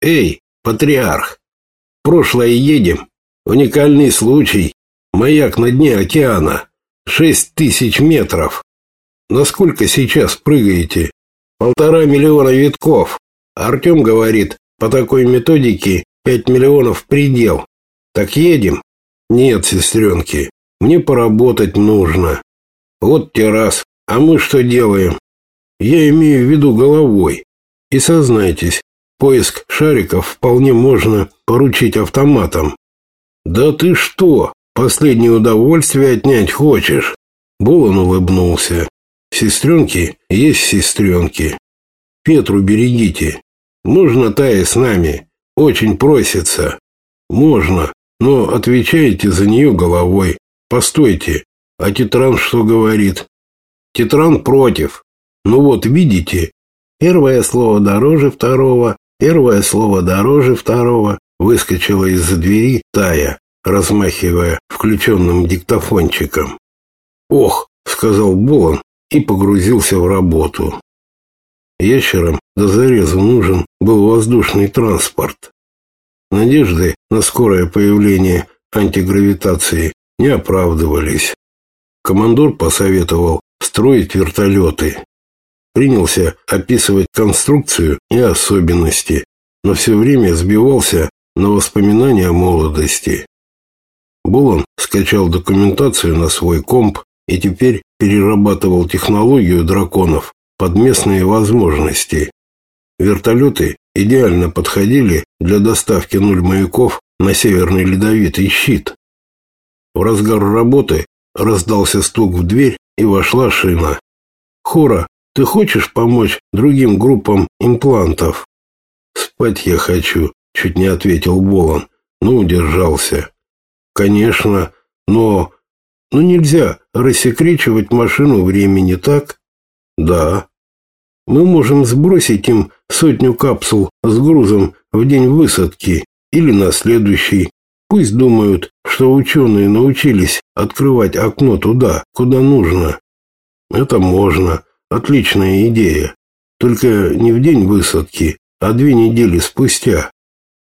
Эй, патриарх! Прошлое едем. Уникальный случай. Маяк на дне океана. Шесть тысяч метров. Насколько сейчас прыгаете? Полтора миллиона витков. Артем говорит, по такой методике пять миллионов предел. Так едем? Нет, сестренки, мне поработать нужно. Вот те раз. А мы что делаем? Я имею в виду головой. И сознайтесь, поиск шариков вполне можно поручить автоматам. Да ты что, последнее удовольствие отнять хочешь? Булан улыбнулся. Сестренки есть сестренки. Петру берегите. Можно Тая с нами? Очень просится. Можно, но отвечайте за нее головой. Постойте, а Тетран что говорит? Тетран против. Ну вот, видите, первое слово дороже второго, первое слово дороже второго, выскочила из-за двери Тая, размахивая включенным диктофончиком. «Ох!» — сказал Болон и погрузился в работу. Ящерам до зарезу нужен был воздушный транспорт. Надежды на скорое появление антигравитации не оправдывались. Командор посоветовал строить вертолеты. Принялся описывать конструкцию и особенности, но все время сбивался на воспоминания о молодости. Булан скачал документацию на свой комп и теперь перерабатывал технологию драконов под местные возможности. Вертолеты идеально подходили для доставки нуль маяков на Северный Ледовитый щит. В разгар работы раздался стук в дверь, и вошла шина. «Хора, ты хочешь помочь другим группам имплантов?» «Спать я хочу», — чуть не ответил Болон, но удержался. «Конечно, но... но нельзя рассекречивать машину времени, так?» «Да». «Мы можем сбросить им сотню капсул с грузом в день высадки или на следующий. Пусть думают, что ученые научились открывать окно туда, куда нужно. Это можно. Отличная идея. Только не в день высадки, а две недели спустя.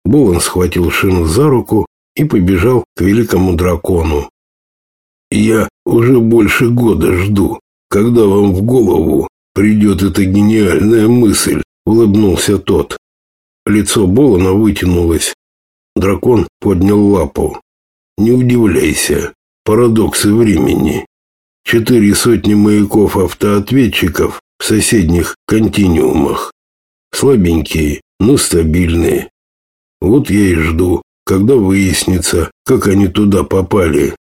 Болон схватил Шину за руку и побежал к великому дракону. «Я уже больше года жду, когда вам в голову придет эта гениальная мысль», — улыбнулся тот. Лицо Болона вытянулось. Дракон поднял лапу. Не удивляйся, парадоксы времени. Четыре сотни маяков автоответчиков в соседних континуумах. Слабенькие, но стабильные. Вот я и жду, когда выяснится, как они туда попали.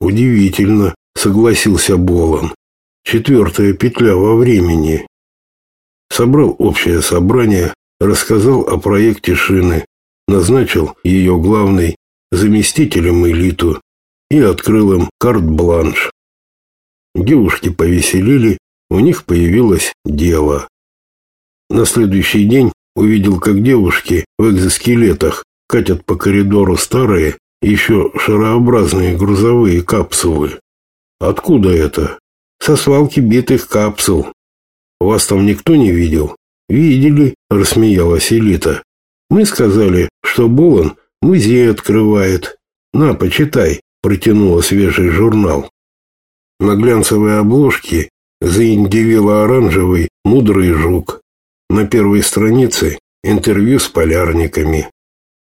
Удивительно, согласился Болон. Четвертая петля во времени. Собрал общее собрание, рассказал о проекте шины, назначил ее главной заместителем элиту и открыл им карт-бланш. Девушки повеселили, у них появилось дело. На следующий день увидел, как девушки в экзоскелетах катят по коридору старые, еще шарообразные грузовые капсулы. Откуда это? Со свалки битых капсул. Вас там никто не видел? Видели, рассмеялась Элита. Мы сказали, что Болон музей открывает. На, почитай, протянула свежий журнал. На глянцевой обложке заиндивило-оранжевый мудрый жук. На первой странице интервью с полярниками.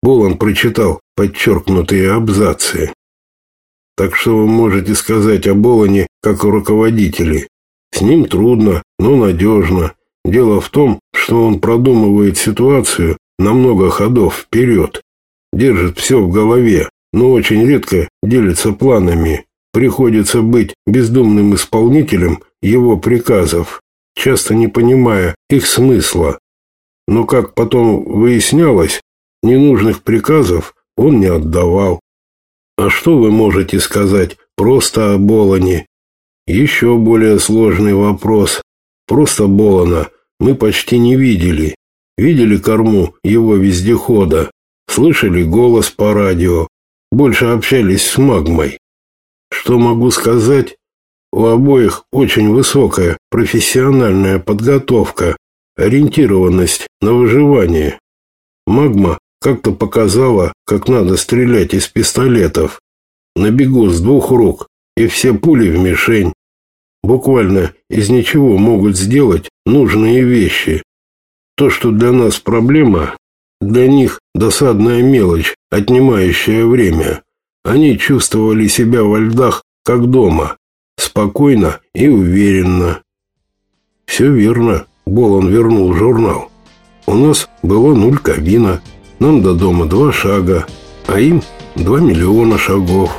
Болон прочитал подчеркнутые абзацы. Так что вы можете сказать о Болоне как о руководителе? С ним трудно, но надежно. Дело в том, что он продумывает ситуацию на много ходов вперед. Держит все в голове, но очень редко делится планами. Приходится быть бездумным исполнителем его приказов, часто не понимая их смысла. Но, как потом выяснялось, ненужных приказов он не отдавал. А что вы можете сказать просто о Болоне? Еще более сложный вопрос. Просто Болона мы почти не видели. Видели корму его вездехода, слышали голос по радио, больше общались с магмой. Что могу сказать? У обоих очень высокая профессиональная подготовка, ориентированность на выживание. Магма как-то показала, как надо стрелять из пистолетов. На бегу с двух рук, и все пули в мишень. Буквально из ничего могут сделать нужные вещи. То, что для нас проблема, для них досадная мелочь, отнимающая время. Они чувствовали себя во льдах, как дома, спокойно и уверенно. Все верно, Болон вернул журнал. У нас было нуль кабина, нам до дома два шага, а им два миллиона шагов.